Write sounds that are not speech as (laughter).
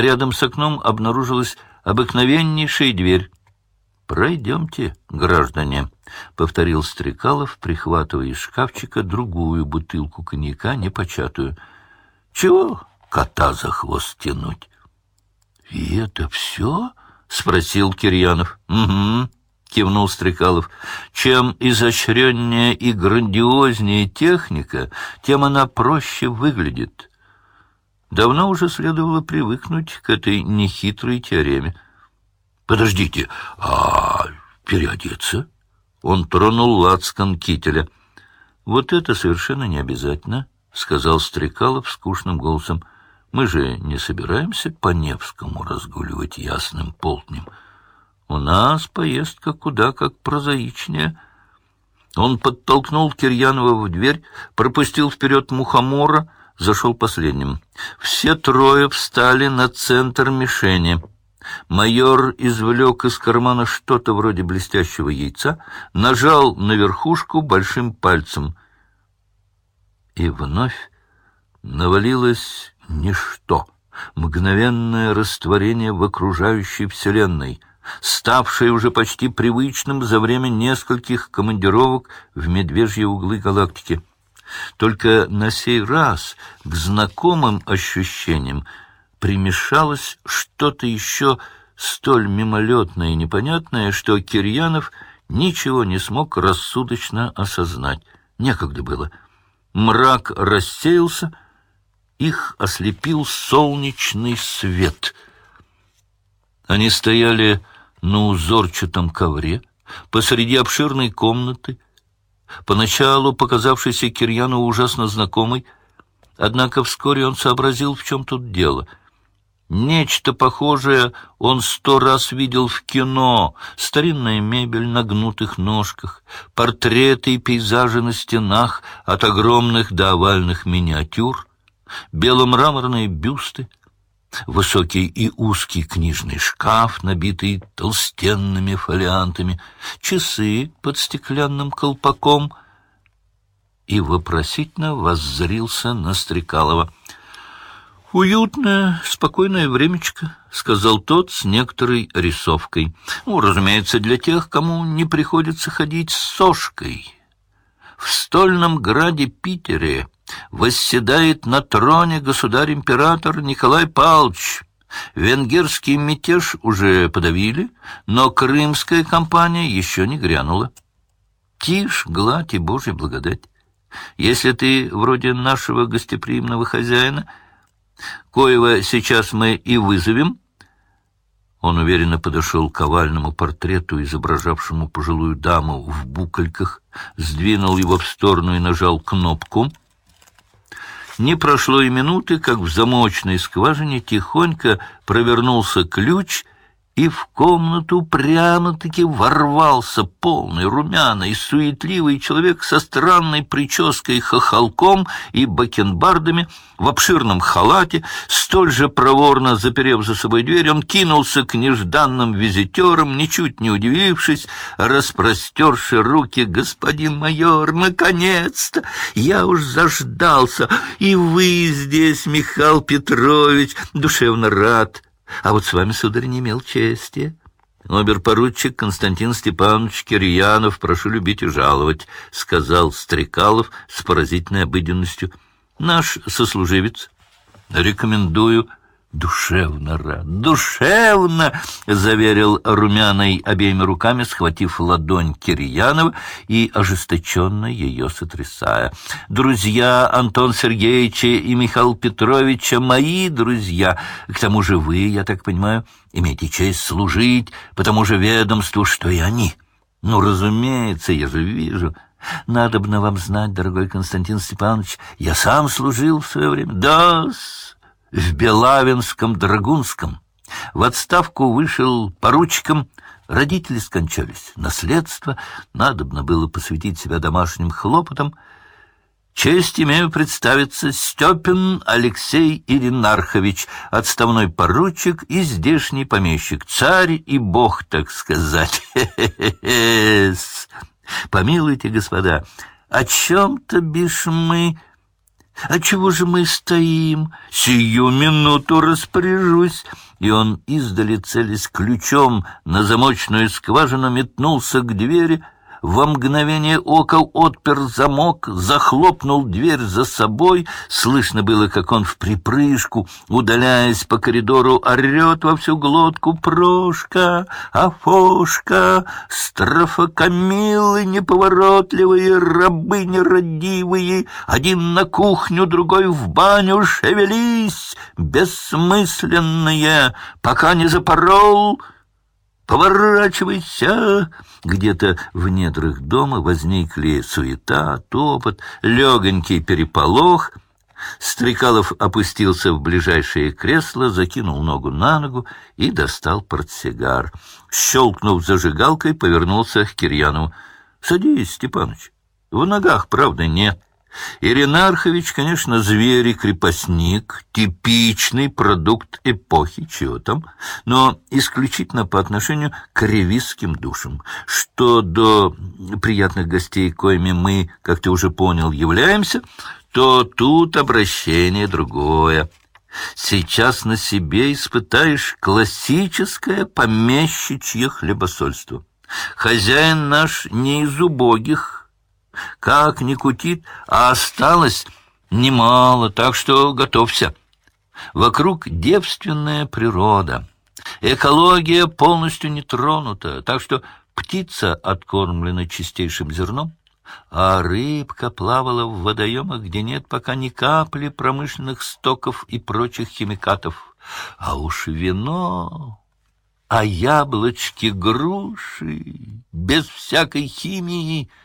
рядом с окном обнаружилась обыкновеннейшая дверь. «Пройдемте, граждане», — повторил Стрекалов, прихватывая из шкафчика другую бутылку коньяка, непочатую. «Чего кота за хвост тянуть?» «И это все?» — спросил Кирьянов. «Угу», — кивнул Стрекалов. «Чем изощреннее и грандиознее техника, тем она проще выглядит. Давно уже следовало привыкнуть к этой нехитрой теореме. «Подождите, а переодеться?» Он тронул лацкан кителя. «Вот это совершенно не обязательно», — сказал Стрекалов скучным голосом. «Мы же не собираемся по Невскому разгуливать ясным полднем. У нас поездка куда как прозаичнее». Он подтолкнул Кирьянова в дверь, пропустил вперед мухомора, зашел последним. Все трое встали на центр мишени — Майор извлек из кармана что-то вроде блестящего яйца, нажал на верхушку большим пальцем. И вновь навалилось ничто, мгновенное растворение в окружающей вселенной, ставшее уже почти привычным за время нескольких командировок в медвежьи углы галактики. Только на сей раз к знакомым ощущениям примешалось что-то еще столь мимолетное и непонятное, что Кирьянов ничего не смог рассудочно осознать. Некогда было. Мрак рассеялся, их ослепил солнечный свет. Они стояли на узорчатом ковре посреди обширной комнаты, поначалу показавшейся Кирьяну ужасно знакомой, однако вскоре он сообразил, в чем тут дело — Нечто похожее он сто раз видел в кино. Старинная мебель на гнутых ножках, портреты и пейзажи на стенах от огромных до овальных миниатюр, беломраморные бюсты, высокий и узкий книжный шкаф, набитый толстенными фолиантами, часы под стеклянным колпаком, и вопросительно воззрился на Стрекалова — «Уютное, спокойное времечко», — сказал тот с некоторой рисовкой. «Ну, разумеется, для тех, кому не приходится ходить с сошкой. В стольном граде Питере восседает на троне государь-император Николай Павлович. Венгерский мятеж уже подавили, но крымская кампания еще не грянула. Тишь, гладь и божья благодать. Если ты вроде нашего гостеприимного хозяина — коего сейчас мы и вызовем». Он уверенно подошел к овальному портрету, изображавшему пожилую даму в букольках, сдвинул его в сторону и нажал кнопку. Не прошло и минуты, как в замочной скважине тихонько провернулся ключ — и в комнату прямо-таки ворвался полный, румяный, суетливый человек со странной прической, хохолком и бакенбардами, в обширном халате, столь же проворно заперев за собой дверь, он кинулся к нежданным визитерам, ничуть не удивившись, распростерши руки, «Господин майор, наконец-то! Я уж заждался, и вы здесь, Михаил Петрович, душевно рад!» А вот с вами, сударь, не имел чести. Обер-поручик Константин Степанович Кирьянов, прошу любить и жаловать, — сказал Стрекалов с поразительной обыденностью. Наш сослуживец. Рекомендую «Душевно рад, душевно!» — заверил румяной обеими руками, схватив ладонь Кирьянова и ожесточенно ее сотрясая. «Друзья Антон Сергеевича и Михаил Петровича мои друзья. К тому же вы, я так понимаю, имеете честь служить по тому же ведомству, что и они. Ну, разумеется, я же вижу». Надобно вам знать, дорогой Константин Степанович, я сам служил в свое время. Да-с, в Белавинском Драгунском. В отставку вышел поручиком, родители скончались, наследство, надобно было посвятить себя домашним хлопотам. Честь имею представиться Степин Алексей Иринархович, отставной поручик и здешний помещик, царь и бог, так сказать. (laughs) Помилуйте, господа, о чем-то бишь мы А чего же мы стоим? Сию минуту распоряжусь. И он издали целясь ключом на замочную скважину метнулся к двери — во мгновение ока отпер замок, захлопнул дверь за собой. Слышно было, как он в припрыжку, удаляясь по коридору, орет во всю глотку «Прошка! Афошка! Строфокамилы неповоротливые, рабы нерадивые! Один на кухню, другой в баню! Шевелись, бессмысленные! Пока не запорол!» «Поворачивайся!» Где-то в недрах дома возникли суета, топот, легонький переполох. Стрекалов опустился в ближайшее кресло, закинул ногу на ногу и достал портсигар. Щелкнув зажигалкой, повернулся к Кирьянову. «Садись, Степаныч. В ногах, правда, нет». Иринархович, конечно, зверь и крепостник, типичный продукт эпохи, чего там, но исключительно по отношению к ревизским душам. Что до приятных гостей, коими мы, как ты уже понял, являемся, то тут обращение другое. Сейчас на себе испытаешь классическое помещичье хлебосольство. Хозяин наш не из убогих, как ни кутит, а осталось немало, так что готовься. Вокруг девственная природа. Экология полностью не тронута, так что птица откормлена чистейшим зерном, а рыбка плавала в водоемах, где нет пока ни капли промышленных стоков и прочих химикатов. А уж вино, а яблочки, груши, без всякой химии —